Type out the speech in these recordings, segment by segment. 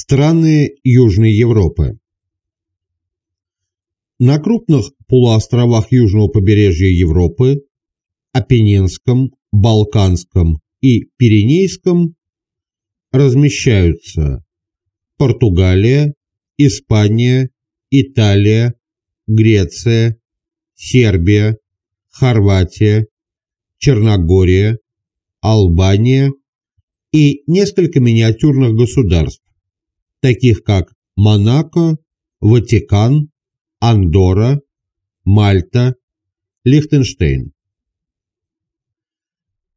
Страны Южной Европы. На крупных полуостровах южного побережья Европы, Апеннинском, Балканском и Пиренейском размещаются Португалия, Испания, Италия, Греция, Сербия, Хорватия, Черногория, Албания и несколько миниатюрных государств, таких как Монако, Ватикан, Андорра, Мальта, Лихтенштейн.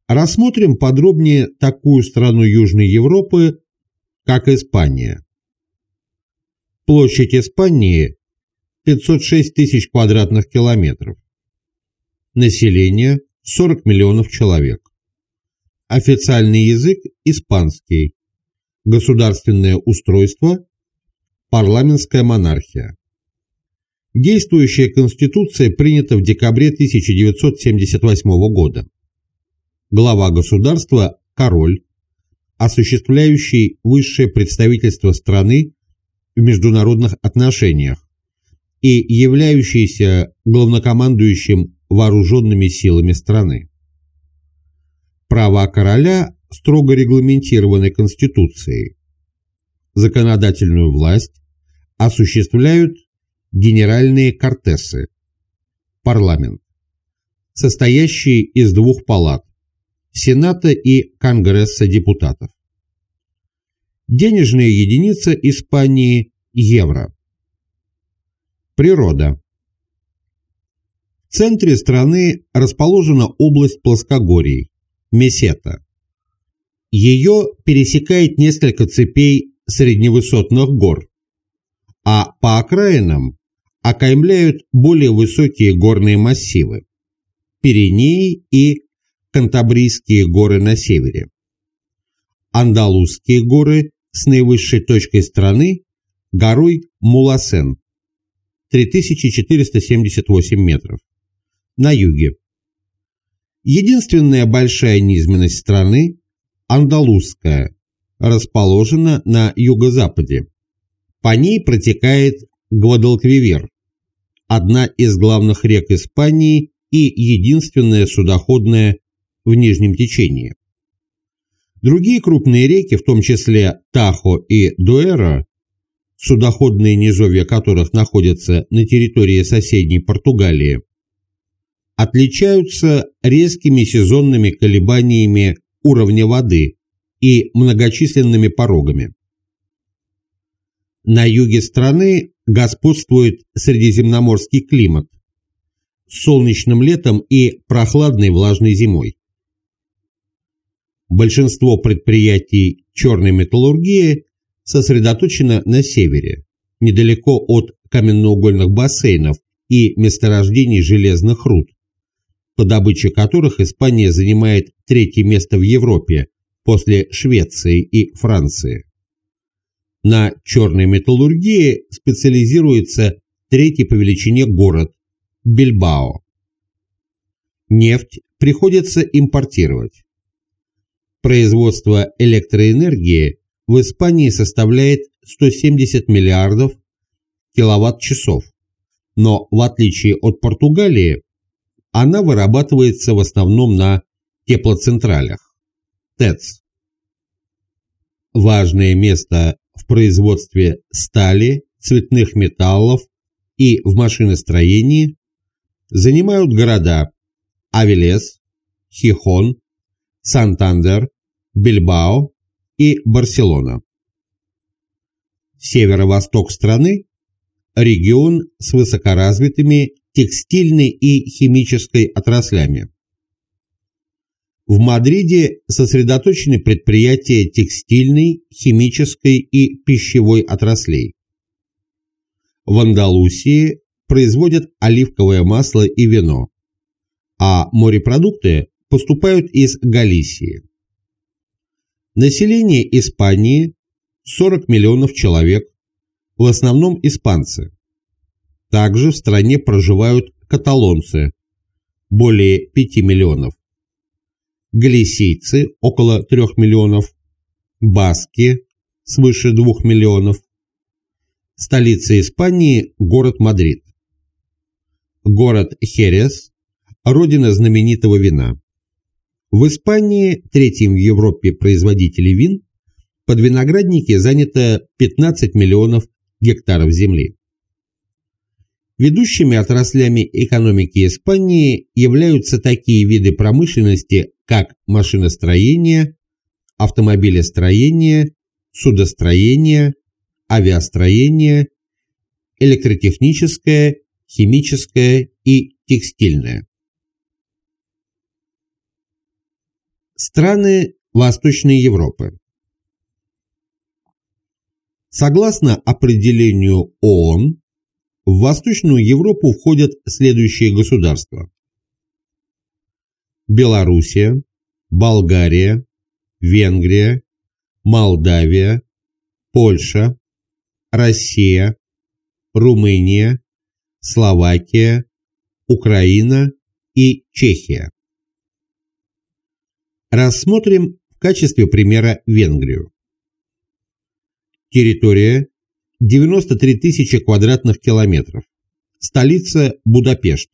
Рассмотрим подробнее такую страну Южной Европы, как Испания. Площадь Испании 506 тысяч квадратных километров. Население 40 миллионов человек. Официальный язык – испанский. Государственное устройство – парламентская монархия. Действующая конституция принята в декабре 1978 года. Глава государства – король, осуществляющий высшее представительство страны в международных отношениях и являющийся главнокомандующим вооруженными силами страны. Права короля строго регламентированы Конституцией. Законодательную власть осуществляют генеральные кортесы, парламент, состоящий из двух палат – Сената и Конгресса депутатов. Денежная единица Испании – евро. Природа. В центре страны расположена область плоскогорий, Месета. Ее пересекает несколько цепей средневысотных гор, а по окраинам окаймляют более высокие горные массивы – Пиренеи и Кантабрийские горы на севере. Андалузские горы с наивысшей точкой страны – горой Муласен 3478 метров на юге. Единственная большая низменность страны – Андалузская, расположена на юго-западе. По ней протекает Гвадалквивер, одна из главных рек Испании и единственная судоходная в нижнем течении. Другие крупные реки, в том числе Тахо и Дуэра, судоходные низовья которых находятся на территории соседней Португалии, отличаются резкими сезонными колебаниями уровня воды и многочисленными порогами. На юге страны господствует средиземноморский климат с солнечным летом и прохладной влажной зимой. Большинство предприятий черной металлургии сосредоточено на севере, недалеко от каменноугольных бассейнов и месторождений железных руд, по добыче которых Испания занимает третье место в Европе после Швеции и Франции. На черной металлургии специализируется третий по величине город – Бильбао. Нефть приходится импортировать. Производство электроэнергии в Испании составляет 170 миллиардов киловатт-часов, но в отличие от Португалии, она вырабатывается в основном на теплоцентралях – ТЭЦ. Важное место в производстве стали, цветных металлов и в машиностроении занимают города Авелес, Хихон, Сантандер, Бильбао и Барселона. Северо-восток страны – регион с высокоразвитыми текстильной и химической отраслями. В Мадриде сосредоточены предприятия текстильной, химической и пищевой отраслей. В Андалусии производят оливковое масло и вино, а морепродукты поступают из Галисии. Население Испании 40 миллионов человек, в основном испанцы. Также в стране проживают каталонцы, более 5 миллионов, галисийцы, около 3 миллионов, баски, свыше 2 миллионов. Столица Испании – город Мадрид. Город Херес – родина знаменитого вина. В Испании, третьим в Европе производителей вин, под виноградники занято 15 миллионов гектаров земли. Ведущими отраслями экономики Испании являются такие виды промышленности, как машиностроение, автомобилестроение, судостроение, авиастроение, электротехническое, химическое и текстильное. Страны Восточной Европы Согласно определению ООН, в Восточную Европу входят следующие государства. Белоруссия, Болгария, Венгрия, Молдавия, Польша, Россия, Румыния, Словакия, Украина и Чехия. Рассмотрим в качестве примера Венгрию. Территория 93 тысячи квадратных километров. Столица Будапешт.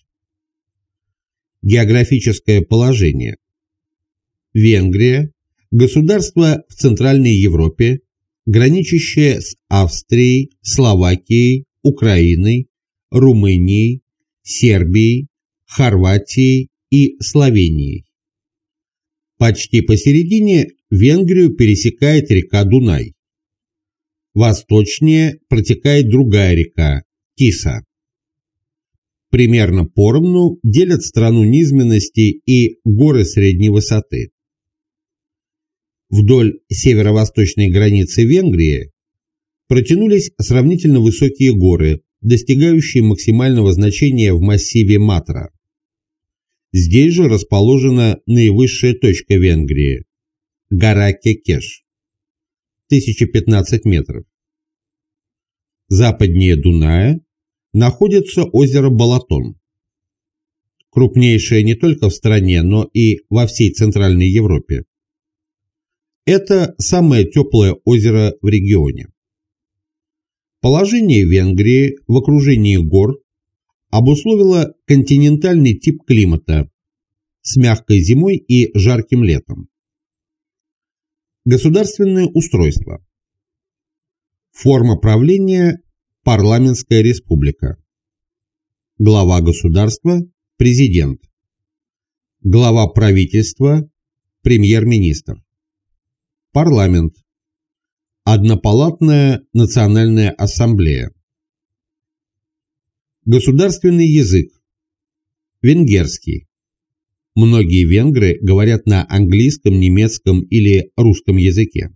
Географическое положение. Венгрия – государство в Центральной Европе, граничащее с Австрией, Словакией, Украиной, Румынией, Сербией, Хорватией и Словенией. Почти посередине Венгрию пересекает река Дунай. Восточнее протекает другая река – Тиса. Примерно поровну делят страну низменности и горы средней высоты. Вдоль северо-восточной границы Венгрии протянулись сравнительно высокие горы, достигающие максимального значения в массиве Матра. Здесь же расположена наивысшая точка Венгрии – гора Кекеш. 1015 метров. Западнее Дуная находится озеро Балатон, крупнейшее не только в стране, но и во всей Центральной Европе. Это самое теплое озеро в регионе. Положение Венгрии в окружении гор обусловило континентальный тип климата с мягкой зимой и жарким летом. Государственное устройство. Форма правления – парламентская республика. Глава государства – президент. Глава правительства – премьер-министр. Парламент. Однопалатная национальная ассамблея. Государственный язык. Венгерский. Многие венгры говорят на английском, немецком или русском языке.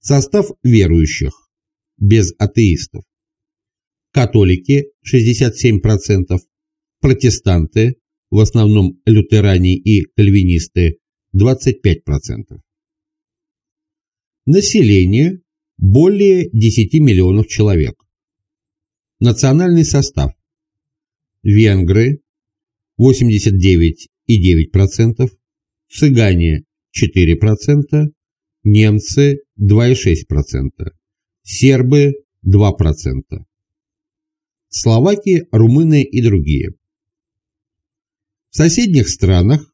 Состав верующих. Без атеистов. Католики 67%, протестанты, в основном лютеране и кальвинисты 25%. Население более 10 миллионов человек. Национальный состав. Венгры 89,9%, цыгане 4%, немцы 2,6%, сербы 2%, словаки, румыны и другие. В соседних странах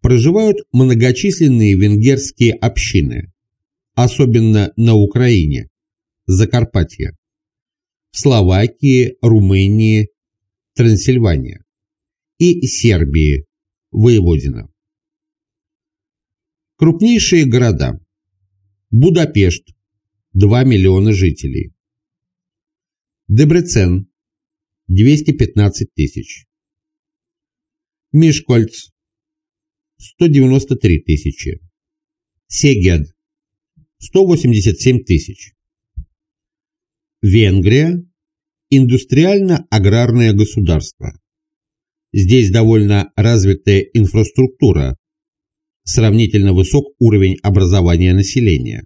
проживают многочисленные венгерские общины, особенно на Украине, Закарпатье, в Словакии, Румынии, Трансильвания и Сербии, Воеводина. Крупнейшие города. Будапешт, 2 миллиона жителей. Дебрецен, 215 тысяч. Мишкольц, 193 тысячи. Сегед, 187 тысяч. Венгрия – индустриально-аграрное государство. Здесь довольно развитая инфраструктура, сравнительно высок уровень образования населения.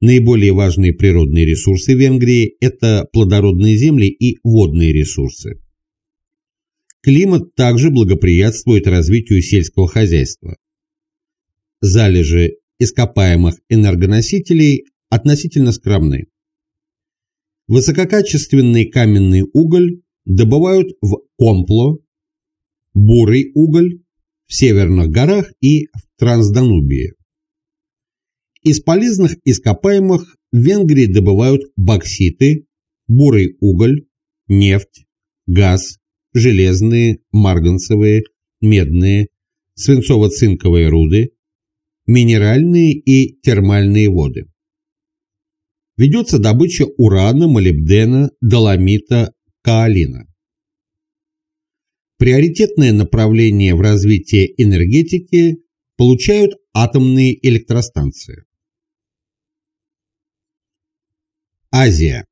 Наиболее важные природные ресурсы Венгрии – это плодородные земли и водные ресурсы. Климат также благоприятствует развитию сельского хозяйства. Залежи ископаемых энергоносителей относительно скромны. Высококачественный каменный уголь добывают в Компло, бурый уголь в Северных горах и в Трансданубии. Из полезных ископаемых в Венгрии добывают бокситы, бурый уголь, нефть, газ, железные, марганцевые, медные, свинцово-цинковые руды, минеральные и термальные воды. Ведется добыча урана, молибдена, доломита, каолина. Приоритетное направление в развитии энергетики получают атомные электростанции. Азия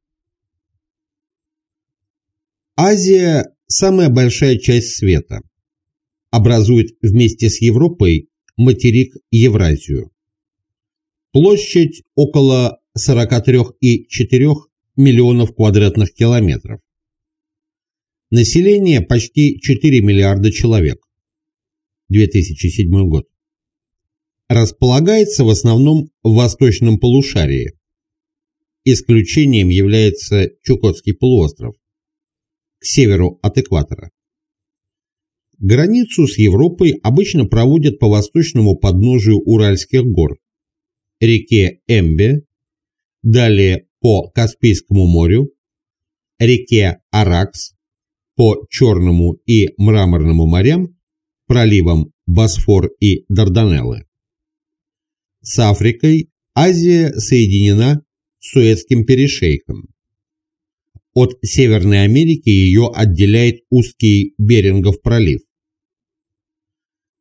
Азия – самая большая часть света. Образует вместе с Европой материк Евразию. Площадь около 43,4 миллионов квадратных километров. Население почти 4 миллиарда человек. 2007 год. Располагается в основном в восточном полушарии. Исключением является Чукотский полуостров к северу от экватора. Границу с Европой обычно проводят по восточному подножию Уральских гор, реке Эмбе, далее по Каспийскому морю, реке Аракс, по Черному и Мраморному морям, проливам Босфор и Дарданеллы. С Африкой Азия соединена Суэцким перешейком. От Северной Америки ее отделяет узкий Берингов пролив.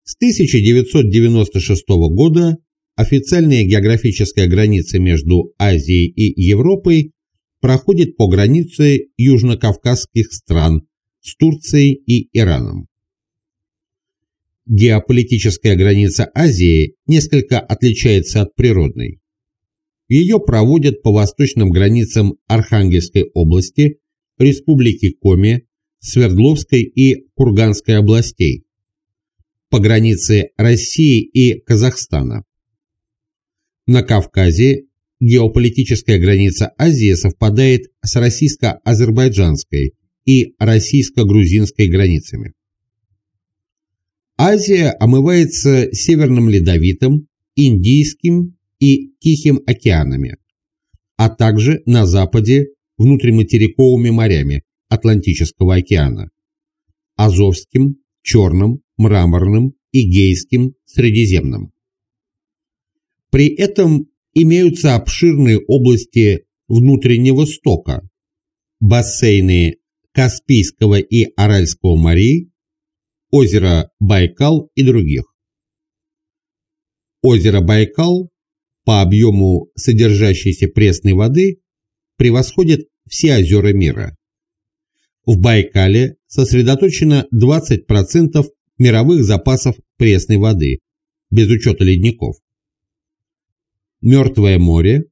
С 1996 года официальная географическая граница между Азией и Европой проходит по границе южнокавказских стран с Турцией и Ираном. Геополитическая граница Азии несколько отличается от природной. Ее проводят по восточным границам Архангельской области, Республики Коми, Свердловской и Курганской областей, по границе России и Казахстана. На Кавказе геополитическая граница Азии совпадает с российско-азербайджанской и российско-грузинской границами. Азия омывается Северным Ледовитым, Индийским и Тихим океанами, а также на западе внутриматериковыми морями Атлантического океана, Азовским, Черным, Мраморным, Игейским, Средиземным. При этом имеются обширные области внутреннего стока, бассейны Каспийского и Аральского морей, озеро Байкал и других. Озеро Байкал по объему содержащейся пресной воды превосходит все озера мира. В Байкале сосредоточено 20% мировых запасов пресной воды, без учета ледников. Мертвое море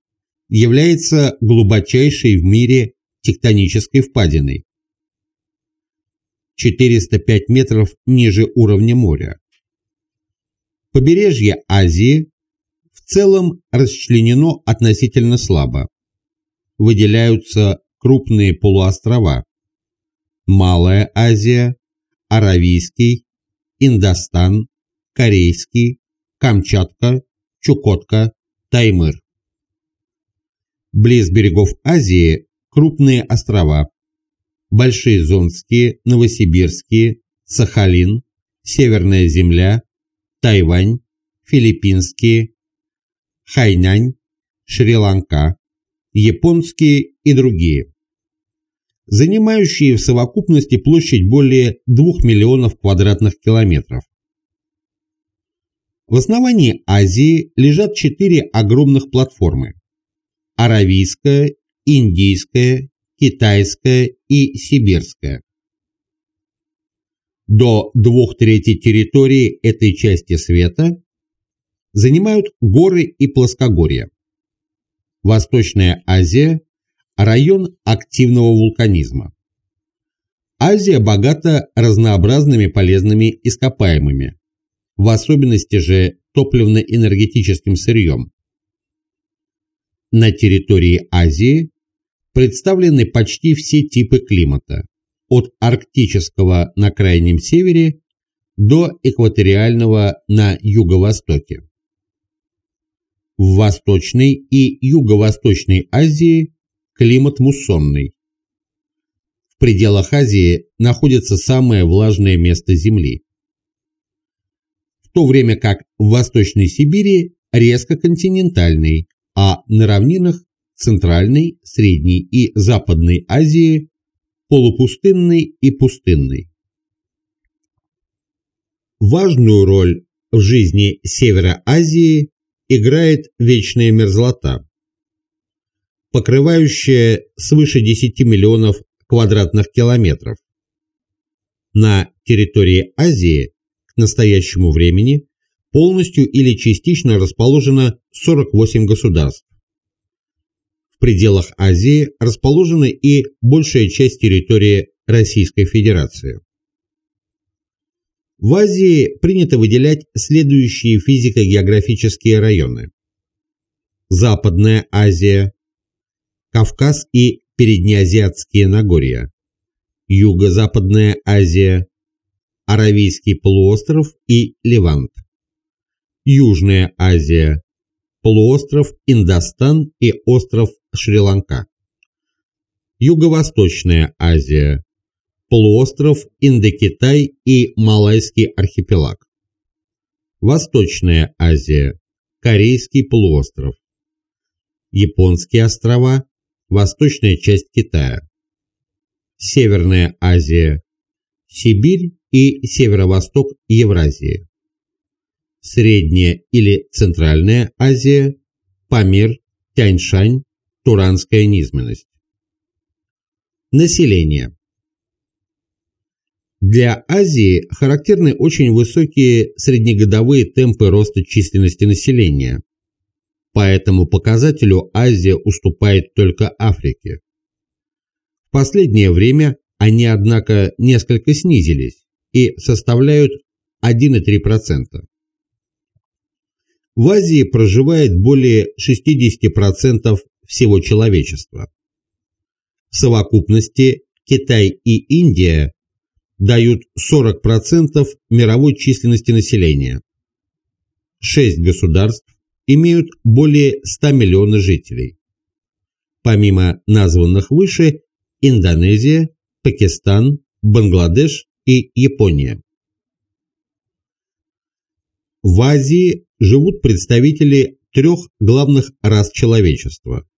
является глубочайшей в мире тектонической впадиной. 405 метров ниже уровня моря. Побережье Азии в целом расчленено относительно слабо. Выделяются крупные полуострова. Малая Азия, Аравийский, Индостан, Корейский, Камчатка, Чукотка, Таймыр. Близ берегов Азии крупные острова. Большие Зонские, Новосибирские, Сахалин, Северная Земля, Тайвань, Филиппинские, Хайнань, Шри-Ланка, японские и другие, занимающие в совокупности площадь более 2 миллионов квадратных километров. В основании Азии лежат четыре огромных платформы – Аравийская, Индийская, Китайская и Сибирская. До двух третей территории этой части света занимают горы и плоскогорья. Восточная Азия – район активного вулканизма. Азия богата разнообразными полезными ископаемыми, в особенности же топливно-энергетическим сырьем. На территории Азии представлены почти все типы климата, от арктического на крайнем севере до экваториального на юго-востоке. В Восточной и Юго-Восточной Азии климат муссонный. В пределах Азии находится самое влажное место Земли. В то время как в Восточной Сибири резко континентальный, а на равнинах Центральной, Средней и Западной Азии полупустынный и пустынный. Важную роль в жизни Севера Азии играет вечная мерзлота, покрывающая свыше 10 миллионов квадратных километров. На территории Азии к настоящему времени полностью или частично расположено 48 государств. Пределах Азии расположена и большая часть территории Российской Федерации. В Азии принято выделять следующие физико-географические районы. Западная Азия, Кавказ и Переднеазиатские Нагорья, Юго-Западная Азия, Аравийский полуостров и Левант, Южная Азия, полуостров Индостан и остров Шри-Ланка, Юго-Восточная Азия, полуостров Индокитай и Малайский архипелаг. Восточная Азия, Корейский полуостров. Японские острова, восточная часть Китая. Северная Азия, Сибирь и северо-восток Евразии. Средняя или Центральная Азия, Памир, Тяньшань, Туранская низменность. Население. Для Азии характерны очень высокие среднегодовые темпы роста численности населения. По этому показателю Азия уступает только Африке. В последнее время они, однако, несколько снизились и составляют 1,3%. В Азии проживает более 60% всего человечества. В совокупности Китай и Индия дают 40% мировой численности населения. Шесть государств имеют более 100 миллионов жителей. Помимо названных выше, Индонезия, Пакистан, Бангладеш и Япония. В Азии живут представители трех главных рас человечества –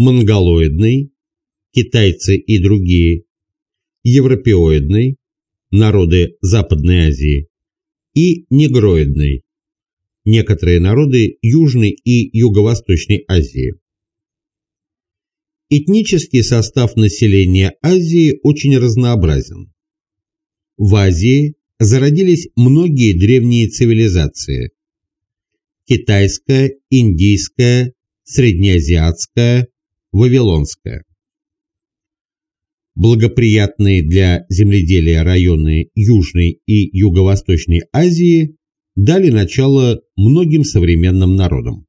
монголоидный, китайцы и другие, европеоидный, народы Западной Азии, и негроидной, некоторые народы Южной и Юго-Восточной Азии. Этнический состав населения Азии очень разнообразен. В Азии зародились многие древние цивилизации – китайская, индийская, среднеазиатская, вавилонская благоприятные для земледелия районы Южной и Юго-Восточной Азии дали начало многим современным народам.